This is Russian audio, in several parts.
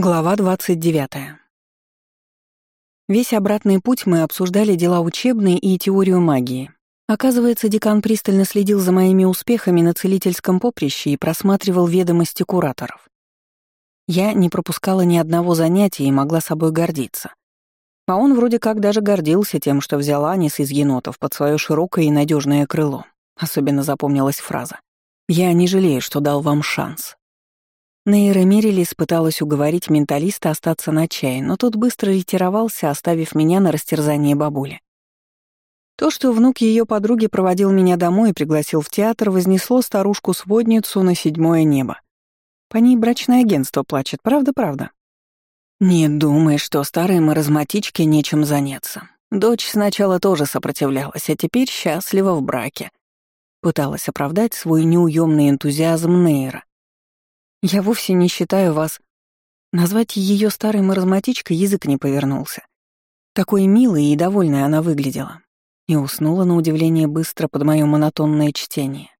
Глава 29. Весь обратный путь мы обсуждали дела учебные и теорию магии. Оказывается, декан пристально следил за моими успехами на целительском поприще и просматривал ведомости кураторов. Я не пропускала ни одного занятия и могла собой гордиться. А он вроде как даже гордился тем, что взял Анис из енотов под свое широкое и надежное крыло. Особенно запомнилась фраза. «Я не жалею, что дал вам шанс. Нейра Мирилис пыталась уговорить менталиста остаться на чай, но тот быстро ретировался, оставив меня на растерзание бабули. То, что внук ее подруги проводил меня домой и пригласил в театр, вознесло старушку-сводницу на седьмое небо. По ней брачное агентство плачет, правда-правда? Не думай, что старой маразматичке нечем заняться. Дочь сначала тоже сопротивлялась, а теперь счастлива в браке. Пыталась оправдать свой неуемный энтузиазм Нейра, я вовсе не считаю вас... Назвать ее старой маразматичкой язык не повернулся. Такой милой и довольной она выглядела. И уснула на удивление быстро под мое монотонное чтение.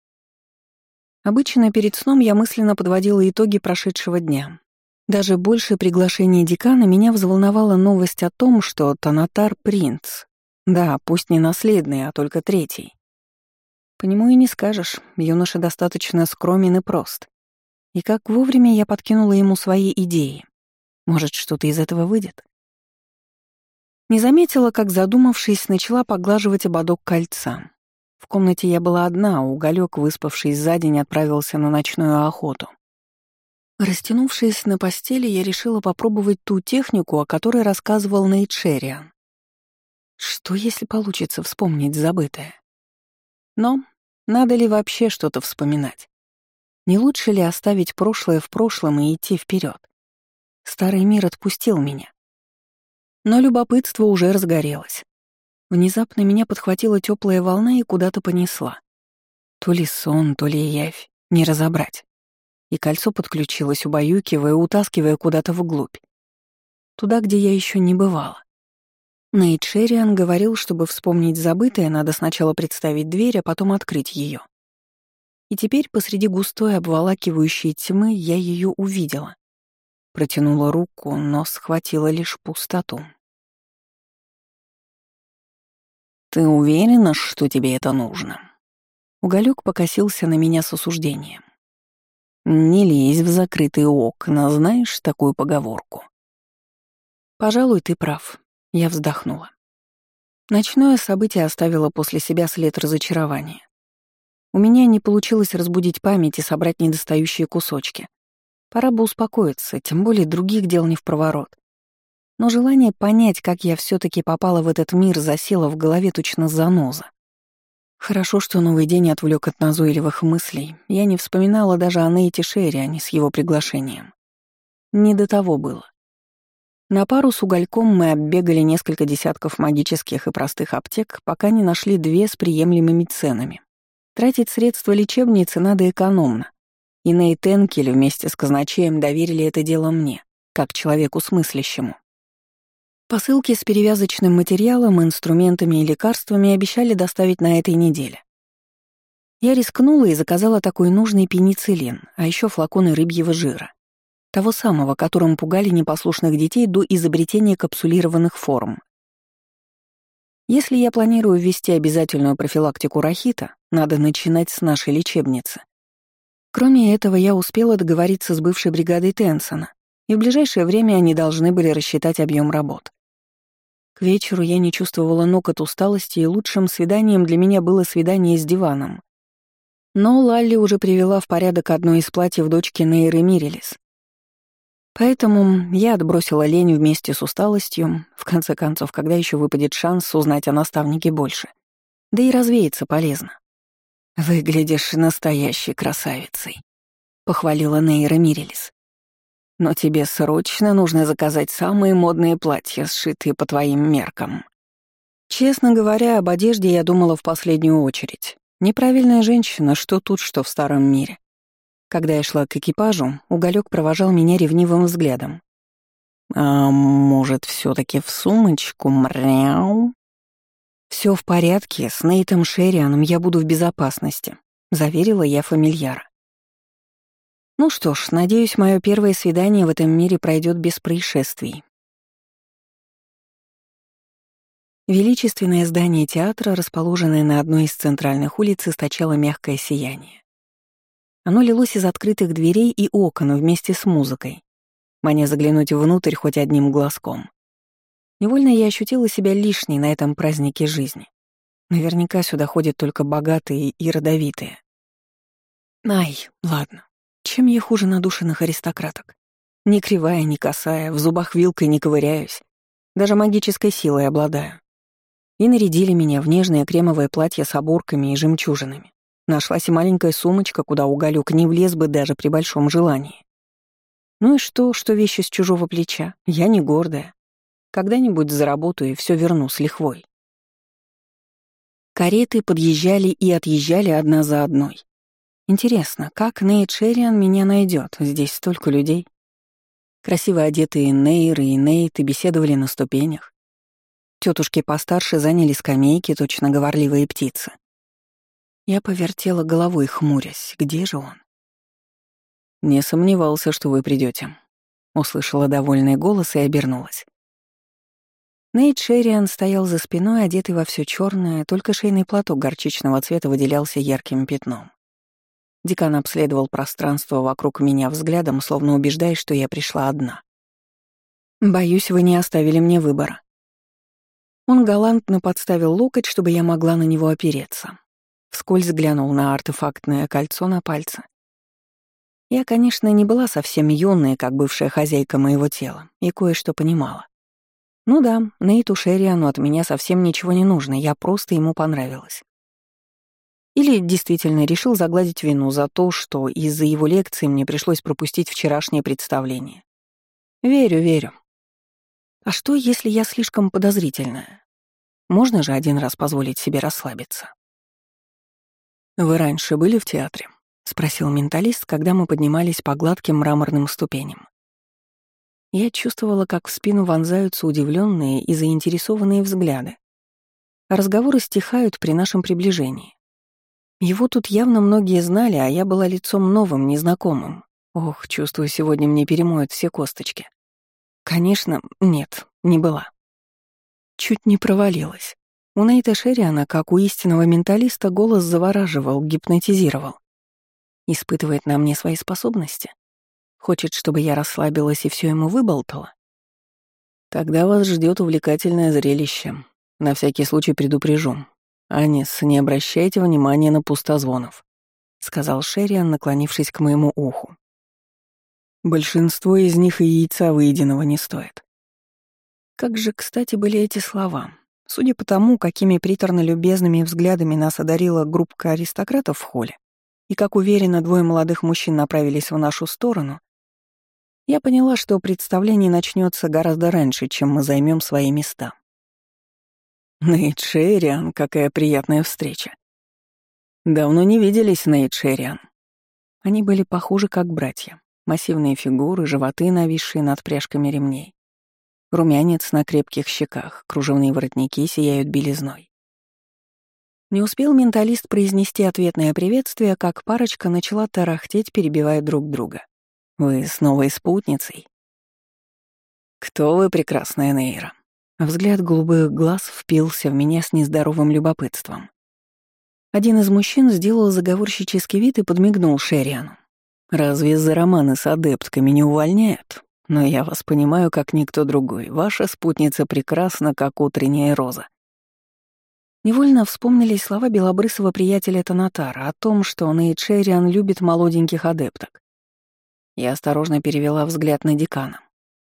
Обычно перед сном я мысленно подводила итоги прошедшего дня. Даже больше приглашения декана меня взволновала новость о том, что Танатар — принц. Да, пусть не наследный, а только третий. По нему и не скажешь, юноша достаточно скромен и прост. И как вовремя я подкинула ему свои идеи. Может, что-то из этого выйдет? Не заметила, как, задумавшись, начала поглаживать ободок кольца. В комнате я была одна, а уголек, выспавшись за день, отправился на ночную охоту. Растянувшись на постели, я решила попробовать ту технику, о которой рассказывал Нейтшериан. Что, если получится вспомнить забытое? Но надо ли вообще что-то вспоминать? Не лучше ли оставить прошлое в прошлом и идти вперед? Старый мир отпустил меня. Но любопытство уже разгорелось. Внезапно меня подхватила теплая волна и куда-то понесла. То ли сон, то ли явь, не разобрать. И кольцо подключилось, убаюкивая, утаскивая куда-то вглубь. Туда, где я еще не бывала. Нейт Шериан говорил, чтобы вспомнить забытое, надо сначала представить дверь, а потом открыть ее. И теперь посреди густой обволакивающей тьмы я ее увидела. Протянула руку, но схватила лишь пустоту. «Ты уверена, что тебе это нужно?» Уголек покосился на меня с осуждением. «Не лезь в закрытые окна, знаешь такую поговорку?» «Пожалуй, ты прав», — я вздохнула. Ночное событие оставило после себя след разочарования. У меня не получилось разбудить память и собрать недостающие кусочки. Пора бы успокоиться, тем более других дел не в проворот. Но желание понять, как я все таки попала в этот мир, засело в голове точно заноза. Хорошо, что новый день отвлек от назойливых мыслей. Я не вспоминала даже о Нейте Шерриане с его приглашением. Не до того было. На пару с угольком мы оббегали несколько десятков магических и простых аптек, пока не нашли две с приемлемыми ценами. Тратить средства лечебницы надо экономно. И Нейт Энкель вместе с казначеем доверили это дело мне, как человеку смыслящему. Посылки с перевязочным материалом, инструментами и лекарствами обещали доставить на этой неделе. Я рискнула и заказала такой нужный пенициллин, а еще флаконы рыбьего жира. Того самого, которым пугали непослушных детей до изобретения капсулированных форм. Если я планирую ввести обязательную профилактику рахита, надо начинать с нашей лечебницы. Кроме этого, я успела договориться с бывшей бригадой Тенсона, и в ближайшее время они должны были рассчитать объем работ. К вечеру я не чувствовала ног от усталости, и лучшим свиданием для меня было свидание с диваном. Но Лалли уже привела в порядок одно из платьев дочки Нейры Мирелис, Поэтому я отбросила лень вместе с усталостью, в конце концов, когда еще выпадет шанс узнать о наставнике больше. Да и развеяться полезно. «Выглядишь настоящей красавицей», — похвалила Нейра Мирелис. «Но тебе срочно нужно заказать самые модные платья, сшитые по твоим меркам». Честно говоря, об одежде я думала в последнюю очередь. Неправильная женщина, что тут, что в старом мире. Когда я шла к экипажу, уголек провожал меня ревнивым взглядом. «А может, все таки в сумочку, мряу?» Все в порядке, с Нейтом Шеррианом я буду в безопасности», — заверила я фамильяра. Ну что ж, надеюсь, мое первое свидание в этом мире пройдет без происшествий. Величественное здание театра, расположенное на одной из центральных улиц, источало мягкое сияние. Оно лилось из открытых дверей и окон вместе с музыкой, маня заглянуть внутрь хоть одним глазком. Невольно я ощутила себя лишней на этом празднике жизни. Наверняка сюда ходят только богатые и родовитые. Ай, ладно. Чем я хуже надушенных аристократок? Ни кривая, ни косая, в зубах вилкой не ковыряюсь. Даже магической силой обладаю. И нарядили меня в нежное кремовое платье с оборками и жемчужинами. Нашлась и маленькая сумочка, куда уголек не влез бы даже при большом желании. Ну и что, что вещи с чужого плеча? Я не гордая. Когда-нибудь заработаю и все верну с лихвой. Кареты подъезжали и отъезжали одна за одной. Интересно, как Нейт Шерриан меня найдет? Здесь столько людей. Красиво одетые Нейры и Нейты беседовали на ступенях. Тетушки постарше заняли скамейки, точно говорливые птицы. Я повертела головой, хмурясь. Где же он? «Не сомневался, что вы придете. услышала довольный голос и обернулась. Нейт Шерриан стоял за спиной, одетый во все черное, только шейный платок горчичного цвета выделялся ярким пятном. Декан обследовал пространство вокруг меня взглядом, словно убеждаясь, что я пришла одна. «Боюсь, вы не оставили мне выбора». Он галантно подставил локоть, чтобы я могла на него опереться. Вскользь глянул на артефактное кольцо на пальце. Я, конечно, не была совсем юной, как бывшая хозяйка моего тела, и кое-что понимала. Ну да, Нейту Шерриану от меня совсем ничего не нужно, я просто ему понравилась. Или действительно решил загладить вину за то, что из-за его лекции мне пришлось пропустить вчерашнее представление. Верю, верю. А что, если я слишком подозрительная? Можно же один раз позволить себе расслабиться? «Вы раньше были в театре?» — спросил менталист, когда мы поднимались по гладким мраморным ступеням. Я чувствовала, как в спину вонзаются удивленные и заинтересованные взгляды. разговоры стихают при нашем приближении. Его тут явно многие знали, а я была лицом новым, незнакомым. Ох, чувствую, сегодня мне перемоют все косточки. Конечно, нет, не была. Чуть не провалилась. У Нейта Шериана, как у истинного менталиста, голос завораживал, гипнотизировал. Испытывает на мне свои способности. Хочет, чтобы я расслабилась и все ему выболтала? Тогда вас ждет увлекательное зрелище. На всякий случай предупрежу. «Анис, не обращайте внимания на пустозвонов», — сказал Шерриан, наклонившись к моему уху. «Большинство из них и яйца выеденного не стоит». Как же, кстати, были эти слова. Судя по тому, какими приторно-любезными взглядами нас одарила группка аристократов в холле, и как уверенно двое молодых мужчин направились в нашу сторону, я поняла, что представление начнется гораздо раньше, чем мы займем свои места. Нейт Шериан, какая приятная встреча. Давно не виделись, Нейт Шериан. Они были похожи как братья. Массивные фигуры, животы, нависшие над пряжками ремней. Румянец на крепких щеках, кружевные воротники сияют белизной. Не успел менталист произнести ответное приветствие, как парочка начала тарахтеть, перебивая друг друга. «Вы с новой спутницей?» «Кто вы, прекрасная Нейра?» Взгляд голубых глаз впился в меня с нездоровым любопытством. Один из мужчин сделал заговорщический вид и подмигнул Шериану. «Разве за романы с адептками не увольняют? Но я вас понимаю, как никто другой. Ваша спутница прекрасна, как утренняя роза». Невольно вспомнились слова белобрысого приятеля Танатара о том, что Нейт Шериан любит молоденьких адепток. Я осторожно перевела взгляд на декана.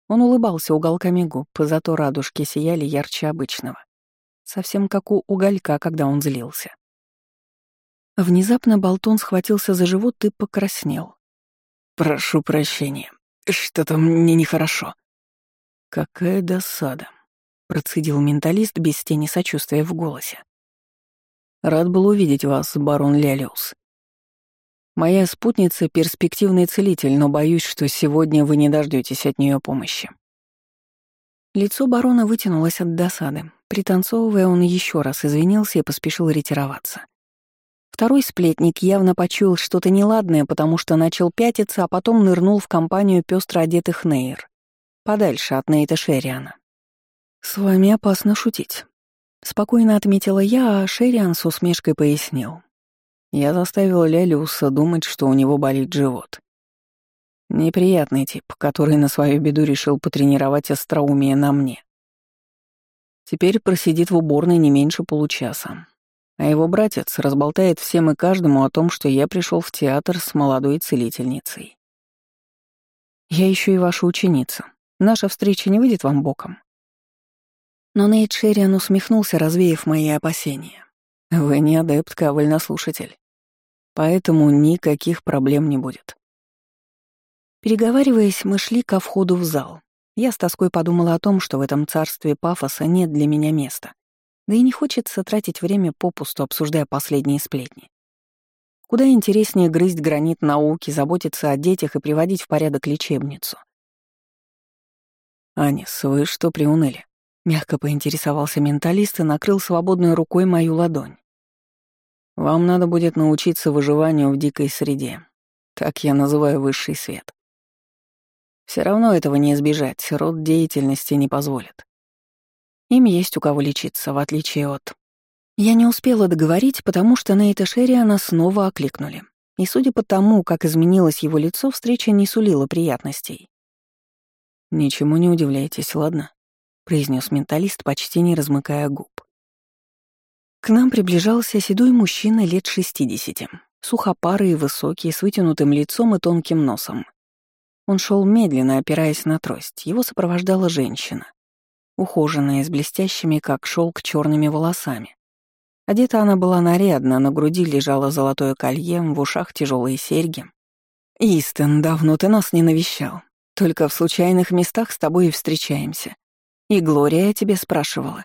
Он улыбался уголками губ, зато радужки сияли ярче обычного. Совсем как у уголька, когда он злился. Внезапно Болтон схватился за живот и покраснел. «Прошу прощения. Что-то мне нехорошо». «Какая досада», — процедил менталист без тени сочувствия в голосе. «Рад был увидеть вас, барон Лялиус. Моя спутница — перспективный целитель, но боюсь, что сегодня вы не дождетесь от нее помощи». Лицо барона вытянулось от досады. Пританцовывая, он еще раз извинился и поспешил ретироваться. Второй сплетник явно почуял что-то неладное, потому что начал пятиться, а потом нырнул в компанию пестро одетых Нейр, подальше от Нейта Шериана. «С вами опасно шутить», — спокойно отметила я, а Шериан с усмешкой пояснил. Я заставил Лялиуса думать, что у него болит живот. Неприятный тип, который на свою беду решил потренировать остроумие на мне. Теперь просидит в уборной не меньше получаса. А его братец разболтает всем и каждому о том, что я пришел в театр с молодой целительницей. Я еще и ваша ученица. Наша встреча не выйдет вам боком. Но Нейт Шерриан усмехнулся, развеяв мои опасения. Вы не адептка, а вольнослушатель. Поэтому никаких проблем не будет. Переговариваясь, мы шли ко входу в зал. Я с тоской подумала о том, что в этом царстве пафоса нет для меня места. Да и не хочется тратить время попусту, обсуждая последние сплетни. Куда интереснее грызть гранит науки, заботиться о детях и приводить в порядок лечебницу. «Анис, вы что приуныли?» Мягко поинтересовался менталист и накрыл свободной рукой мою ладонь. «Вам надо будет научиться выживанию в дикой среде. Так я называю высший свет. Все равно этого не избежать, род деятельности не позволит. Им есть у кого лечиться, в отличие от... Я не успела договорить, потому что Нейта Шерриана снова окликнули. И судя по тому, как изменилось его лицо, встреча не сулила приятностей. «Ничему не удивляйтесь, ладно?» — произнес менталист, почти не размыкая губ. К нам приближался седой мужчина лет шестидесяти, сухопарый и высокий, с вытянутым лицом и тонким носом. Он шел медленно, опираясь на трость. Его сопровождала женщина, ухоженная, с блестящими, как шелк, черными волосами. Одета она была нарядно, на груди лежало золотое колье, в ушах тяжелые серьги. «Истон, давно ты нас не навещал. Только в случайных местах с тобой и встречаемся. И Глория тебе спрашивала».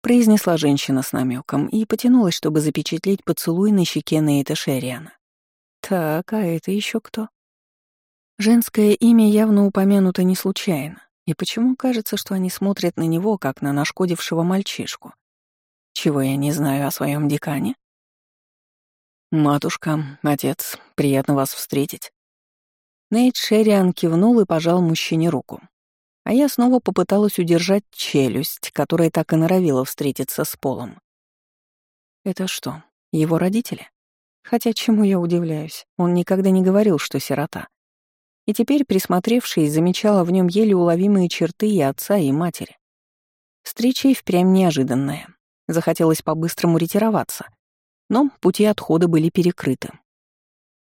Произнесла женщина с намеком и потянулась, чтобы запечатлеть поцелуй на щеке Нейта Шерриана. «Так, а это еще кто?» Женское имя явно упомянуто не случайно. И почему кажется, что они смотрят на него, как на нашкодившего мальчишку? Чего я не знаю о своем декане? «Матушка, отец, приятно вас встретить». Нейт Шерриан кивнул и пожал мужчине руку. А я снова попыталась удержать челюсть, которая так и норовила встретиться с Полом. Это что, его родители? Хотя чему я удивляюсь, он никогда не говорил, что сирота и теперь, присмотревшись, замечала в нем еле уловимые черты и отца, и матери. Встреча и впрямь неожиданная. Захотелось по-быстрому ретироваться, но пути отхода были перекрыты.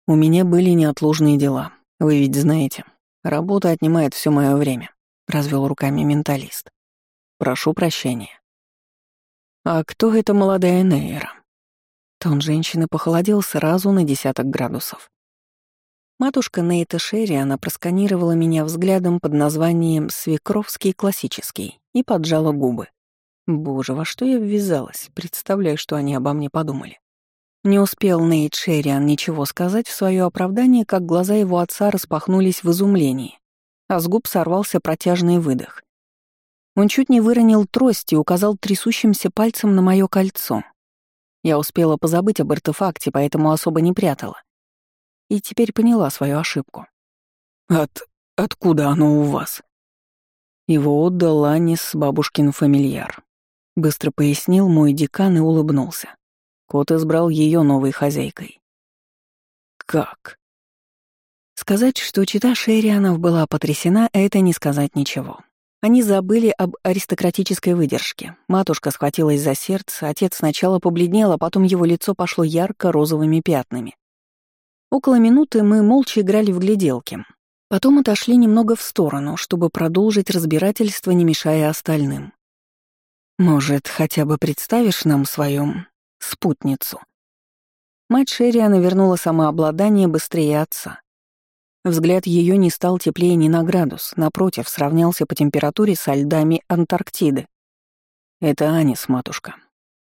У меня были неотложные дела, вы ведь знаете. Работа отнимает все мое время, развел руками менталист. Прошу прощения. А кто эта молодая Нейра? Тон женщины похолодел сразу на десяток градусов. Матушка Нейта Шерри, она просканировала меня взглядом под названием «Свекровский классический» и поджала губы. Боже, во что я ввязалась, представляю, что они обо мне подумали. Не успел Нейт Шерриан ничего сказать в свое оправдание, как глаза его отца распахнулись в изумлении, а с губ сорвался протяжный выдох. Он чуть не выронил трость и указал трясущимся пальцем на мое кольцо. Я успела позабыть об артефакте, поэтому особо не прятала и теперь поняла свою ошибку. «От... откуда оно у вас?» Его отдал Анис, бабушкин фамильяр. Быстро пояснил мой декан и улыбнулся. Кот избрал ее новой хозяйкой. «Как?» Сказать, что чита Шерианов была потрясена, это не сказать ничего. Они забыли об аристократической выдержке. Матушка схватилась за сердце, отец сначала побледнел, а потом его лицо пошло ярко-розовыми пятнами. Около минуты мы молча играли в гляделки. Потом отошли немного в сторону, чтобы продолжить разбирательство, не мешая остальным. «Может, хотя бы представишь нам свою спутницу?» Мать Шерриана вернула самообладание быстрее отца. Взгляд ее не стал теплее ни на градус, напротив, сравнялся по температуре со льдами Антарктиды. Это Анис, матушка.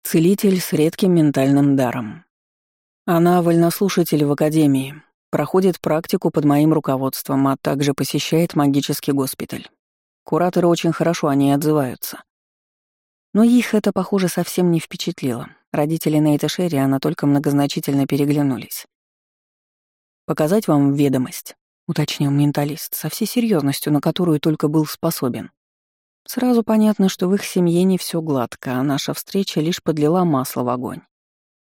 Целитель с редким ментальным даром. Она вольнослушатель в академии, проходит практику под моим руководством, а также посещает магический госпиталь. Кураторы очень хорошо о ней отзываются. Но их это, похоже, совсем не впечатлило. Родители Нейта Шерриана только многозначительно переглянулись. «Показать вам ведомость», — уточнил менталист, со всей серьезностью, на которую только был способен. Сразу понятно, что в их семье не все гладко, а наша встреча лишь подлила масло в огонь.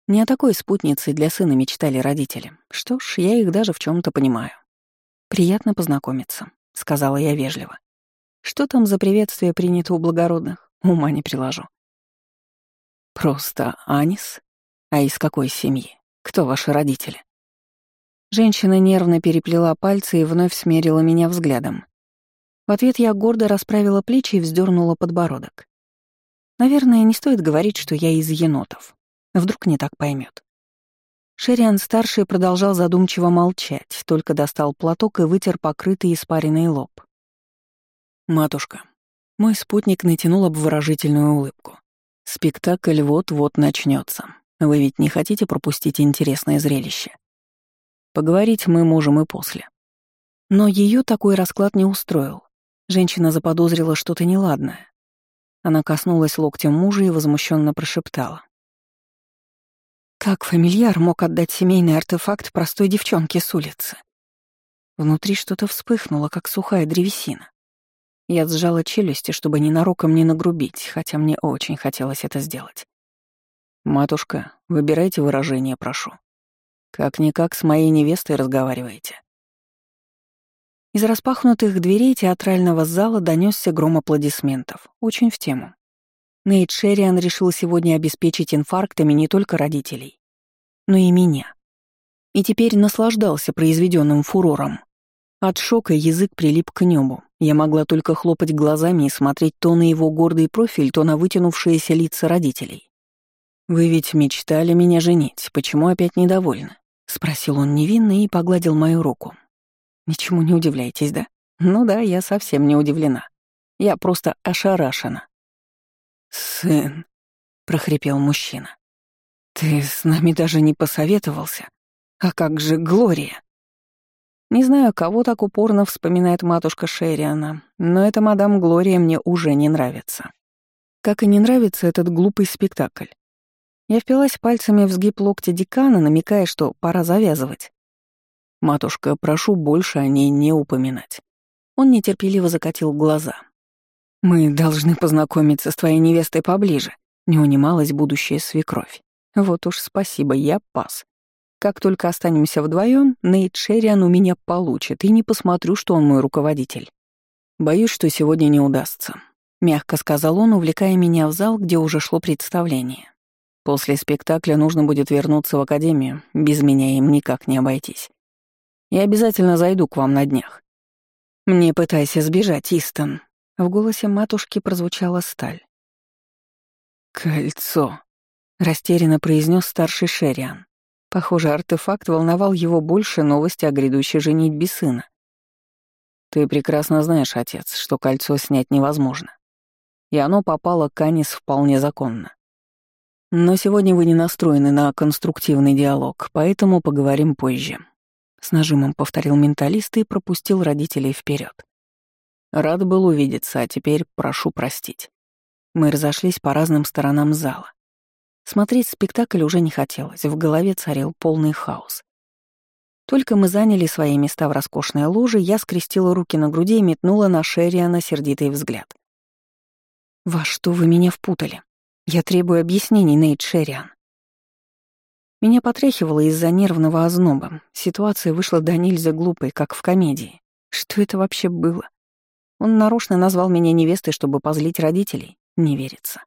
Не о такой спутнице для сына мечтали родители. Что ж, я их даже в чем то понимаю. «Приятно познакомиться», — сказала я вежливо. «Что там за приветствие принято у благородных? Ума не приложу». «Просто Анис? А из какой семьи? Кто ваши родители?» Женщина нервно переплела пальцы и вновь смерила меня взглядом. В ответ я гордо расправила плечи и вздернула подбородок. Наверное, не стоит говорить, что я из енотов. Вдруг не так поймет. Шериан-старший продолжал задумчиво молчать, только достал платок и вытер покрытый испаренный лоб. «Матушка». Мой спутник натянул обворожительную улыбку. «Спектакль вот-вот начнется. Вы ведь не хотите пропустить интересное зрелище? Поговорить мы можем и после». Но ее такой расклад не устроил. Женщина заподозрила что-то неладное. Она коснулась локтем мужа и возмущенно прошептала. Как фамильяр мог отдать семейный артефакт простой девчонке с улицы? Внутри что-то вспыхнуло, как сухая древесина. Я сжала челюсти, чтобы ненароком не нагрубить, хотя мне очень хотелось это сделать. «Матушка, выбирайте выражение, прошу. Как-никак с моей невестой разговариваете». Из распахнутых дверей театрального зала донесся гром аплодисментов, очень в тему. Нейт Шерриан решил сегодня обеспечить инфарктами не только родителей, но и меня. И теперь наслаждался произведенным фурором. От шока язык прилип к небу. Я могла только хлопать глазами и смотреть то на его гордый профиль, то на вытянувшиеся лица родителей. «Вы ведь мечтали меня женить, почему опять недовольны?» — спросил он невинно и погладил мою руку. «Ничему не удивляйтесь, да?» «Ну да, я совсем не удивлена. Я просто ошарашена. «Сын», — прохрипел мужчина, — «ты с нами даже не посоветовался? А как же Глория?» Не знаю, кого так упорно вспоминает матушка Шерриана, но эта мадам Глория мне уже не нравится. Как и не нравится этот глупый спектакль. Я впилась пальцами в сгиб локтя декана, намекая, что пора завязывать. «Матушка, прошу больше о ней не упоминать». Он нетерпеливо закатил глаза. «Мы должны познакомиться с твоей невестой поближе», — не унималась будущая свекровь. «Вот уж спасибо, я пас. Как только останемся вдвоем, Нейт Шерриан у меня получит, и не посмотрю, что он мой руководитель. Боюсь, что сегодня не удастся», — мягко сказал он, увлекая меня в зал, где уже шло представление. «После спектакля нужно будет вернуться в академию, без меня им никак не обойтись. Я обязательно зайду к вам на днях». «Не пытайся сбежать, Истон», в голосе матушки прозвучала сталь. «Кольцо», — растерянно произнес старший Шериан. Похоже, артефакт волновал его больше новости о грядущей женитьбе сына. «Ты прекрасно знаешь, отец, что кольцо снять невозможно. И оно попало к Анис вполне законно. Но сегодня вы не настроены на конструктивный диалог, поэтому поговорим позже». С нажимом повторил менталист и пропустил родителей вперед. Рад был увидеться, а теперь прошу простить. Мы разошлись по разным сторонам зала. Смотреть спектакль уже не хотелось, в голове царил полный хаос. Только мы заняли свои места в роскошной ложе, я скрестила руки на груди и метнула на Шерриана сердитый взгляд. «Во что вы меня впутали? Я требую объяснений, Нейт Шерриан». Меня потряхивало из-за нервного озноба. Ситуация вышла до нельзя глупой, как в комедии. Что это вообще было? Он нарочно назвал меня невестой, чтобы позлить родителей. Не верится.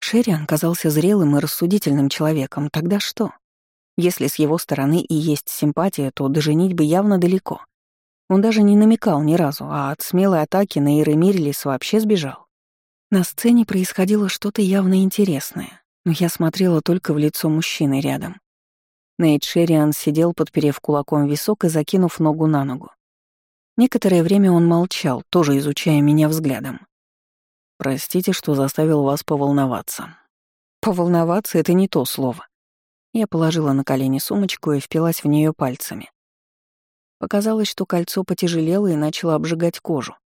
Шерриан казался зрелым и рассудительным человеком. Тогда что? Если с его стороны и есть симпатия, то доженить бы явно далеко. Он даже не намекал ни разу, а от смелой атаки на Иремирлис вообще сбежал. На сцене происходило что-то явно интересное, но я смотрела только в лицо мужчины рядом. Нейт Шерриан сидел, подперев кулаком висок и закинув ногу на ногу. Некоторое время он молчал, тоже изучая меня взглядом. «Простите, что заставил вас поволноваться». «Поволноваться — это не то слово». Я положила на колени сумочку и впилась в нее пальцами. Показалось, что кольцо потяжелело и начало обжигать кожу.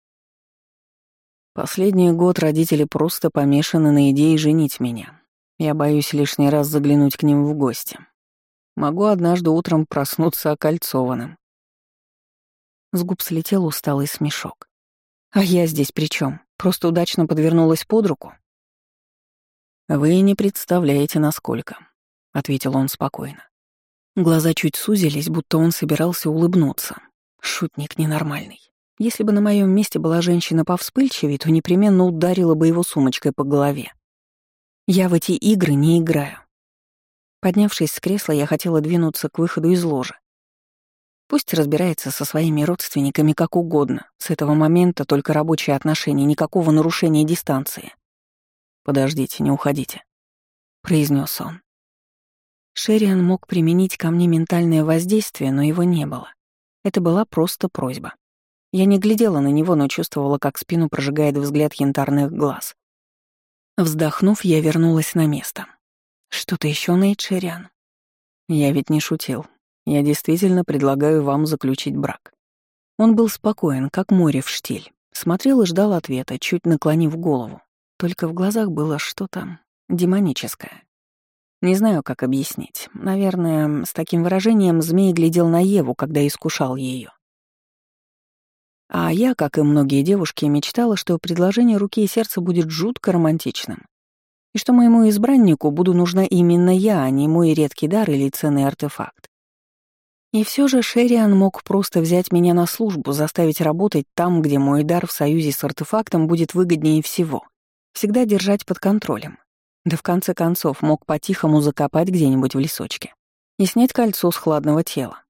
Последний год родители просто помешаны на идее женить меня. Я боюсь лишний раз заглянуть к ним в гости. Могу однажды утром проснуться окольцованным. С губ слетел усталый смешок. А я здесь при чем? Просто удачно подвернулась под руку? «Вы не представляете, насколько», — ответил он спокойно. Глаза чуть сузились, будто он собирался улыбнуться. Шутник ненормальный. Если бы на моем месте была женщина повспыльчивее, то непременно ударила бы его сумочкой по голове. Я в эти игры не играю. Поднявшись с кресла, я хотела двинуться к выходу из ложи. Пусть разбирается со своими родственниками как угодно. С этого момента только рабочие отношения, никакого нарушения дистанции. «Подождите, не уходите», — произнес он. Шериан мог применить ко мне ментальное воздействие, но его не было. Это была просто просьба. Я не глядела на него, но чувствовала, как спину прожигает взгляд янтарных глаз. Вздохнув, я вернулась на место. Что-то еще, Нейт Шериан? Я ведь не шутил. Я действительно предлагаю вам заключить брак. Он был спокоен, как море в штиль. Смотрел и ждал ответа, чуть наклонив голову. Только в глазах было что-то демоническое. Не знаю, как объяснить. Наверное, с таким выражением змей глядел на Еву, когда искушал ее. А я, как и многие девушки, мечтала, что предложение руки и сердца будет жутко романтичным. И что моему избраннику буду нужна именно я, а не мой редкий дар или ценный артефакт. И все же Шериан мог просто взять меня на службу, заставить работать там, где мой дар в союзе с артефактом будет выгоднее всего. Всегда держать под контролем. Да в конце концов мог по-тихому закопать где-нибудь в лесочке и снять кольцо с хладного тела.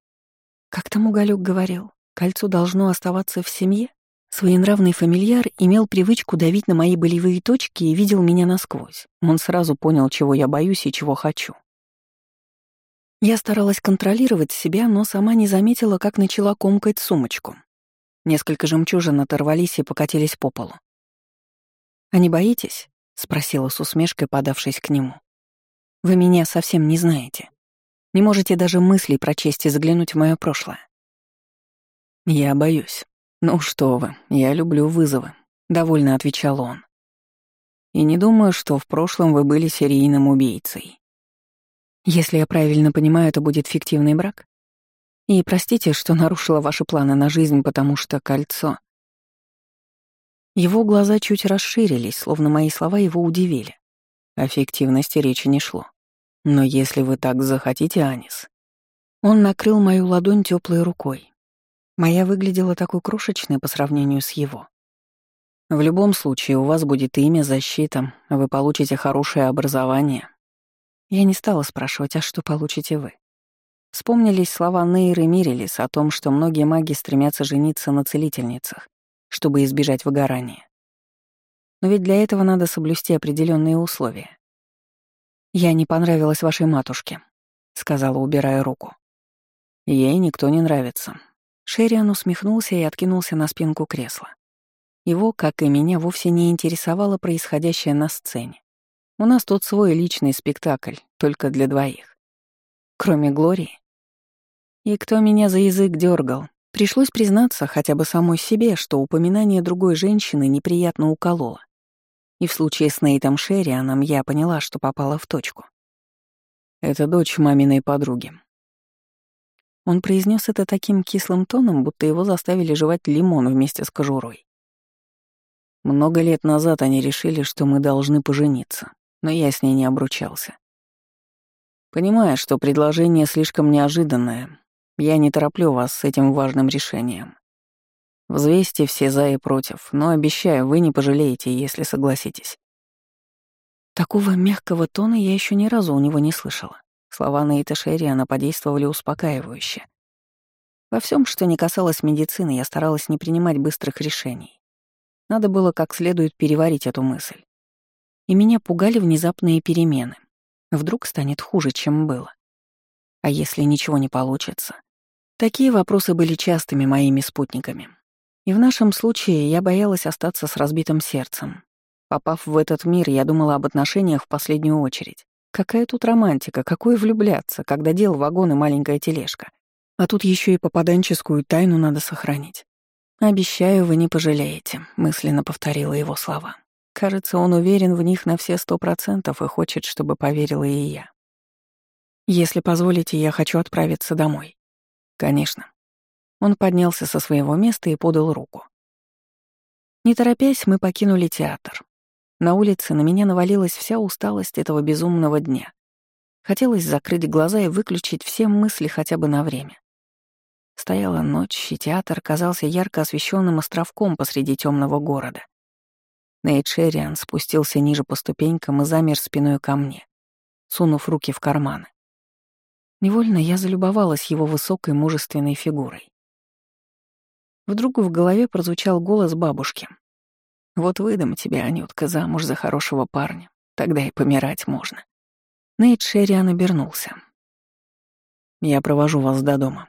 Как там Уголюк говорил, кольцо должно оставаться в семье? Своенравный фамильяр имел привычку давить на мои болевые точки и видел меня насквозь. Он сразу понял, чего я боюсь и чего хочу. Я старалась контролировать себя, но сама не заметила, как начала комкать сумочку. Несколько жемчужин оторвались и покатились по полу. «А не боитесь?» — спросила с усмешкой, подавшись к нему. «Вы меня совсем не знаете. Не можете даже мыслей прочесть и заглянуть в мое прошлое». «Я боюсь. Ну что вы, я люблю вызовы», — довольно отвечал он. «И не думаю, что в прошлом вы были серийным убийцей. Если я правильно понимаю, это будет фиктивный брак? И простите, что нарушила ваши планы на жизнь, потому что кольцо... Его глаза чуть расширились, словно мои слова его удивили. О фиктивности речи не шло. Но если вы так захотите, Анис... Он накрыл мою ладонь теплой рукой. Моя выглядела такой крошечной по сравнению с его. В любом случае, у вас будет имя, защита, вы получите хорошее образование, я не стала спрашивать, а что получите вы? Вспомнились слова Нейры Мирелис о том, что многие маги стремятся жениться на целительницах, чтобы избежать выгорания. Но ведь для этого надо соблюсти определенные условия. «Я не понравилась вашей матушке», — сказала, убирая руку. «Ей никто не нравится». Шериан усмехнулся и откинулся на спинку кресла. Его, как и меня, вовсе не интересовало происходящее на сцене. У нас тут свой личный спектакль, только для двоих. Кроме Глории. И кто меня за язык дергал, пришлось признаться хотя бы самой себе, что упоминание другой женщины неприятно укололо. И в случае с Нейтом Шеррианом я поняла, что попала в точку. Это дочь маминой подруги. Он произнес это таким кислым тоном, будто его заставили жевать лимон вместе с кожурой. Много лет назад они решили, что мы должны пожениться но я с ней не обручался. Понимая, что предложение слишком неожиданное, я не тороплю вас с этим важным решением. Взвесьте все за и против, но обещаю, вы не пожалеете, если согласитесь. Такого мягкого тона я еще ни разу у него не слышала. Слова Нейта Шерриана подействовали успокаивающе. Во всем, что не касалось медицины, я старалась не принимать быстрых решений. Надо было как следует переварить эту мысль и меня пугали внезапные перемены. Вдруг станет хуже, чем было. А если ничего не получится? Такие вопросы были частыми моими спутниками. И в нашем случае я боялась остаться с разбитым сердцем. Попав в этот мир, я думала об отношениях в последнюю очередь. Какая тут романтика, какое влюбляться, когда дел вагон и маленькая тележка. А тут еще и попаданческую тайну надо сохранить. «Обещаю, вы не пожалеете», — мысленно повторила его слова. Кажется, он уверен в них на все сто процентов и хочет, чтобы поверила и я. Если позволите, я хочу отправиться домой. Конечно. Он поднялся со своего места и подал руку. Не торопясь, мы покинули театр. На улице на меня навалилась вся усталость этого безумного дня. Хотелось закрыть глаза и выключить все мысли хотя бы на время. Стояла ночь, и театр казался ярко освещенным островком посреди темного города. Нейт Шерриан спустился ниже по ступенькам и замер спиной ко мне, сунув руки в карманы. Невольно я залюбовалась его высокой мужественной фигурой. Вдруг в голове прозвучал голос бабушки. «Вот выдам тебя, Анютка, замуж за хорошего парня. Тогда и помирать можно». Нейт Шерриан обернулся. «Я провожу вас до дома.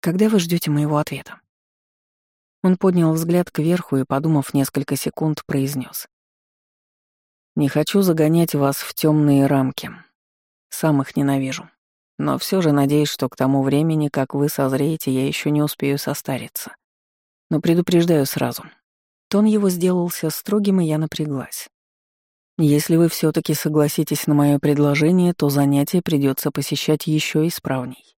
Когда вы ждете моего ответа?» Он поднял взгляд кверху и, подумав несколько секунд, произнес: «Не хочу загонять вас в темные рамки. Сам их ненавижу. Но все же надеюсь, что к тому времени, как вы созреете, я еще не успею состариться. Но предупреждаю сразу. Тон его сделался строгим, и я напряглась. Если вы все таки согласитесь на мое предложение, то занятие придется посещать еще исправней.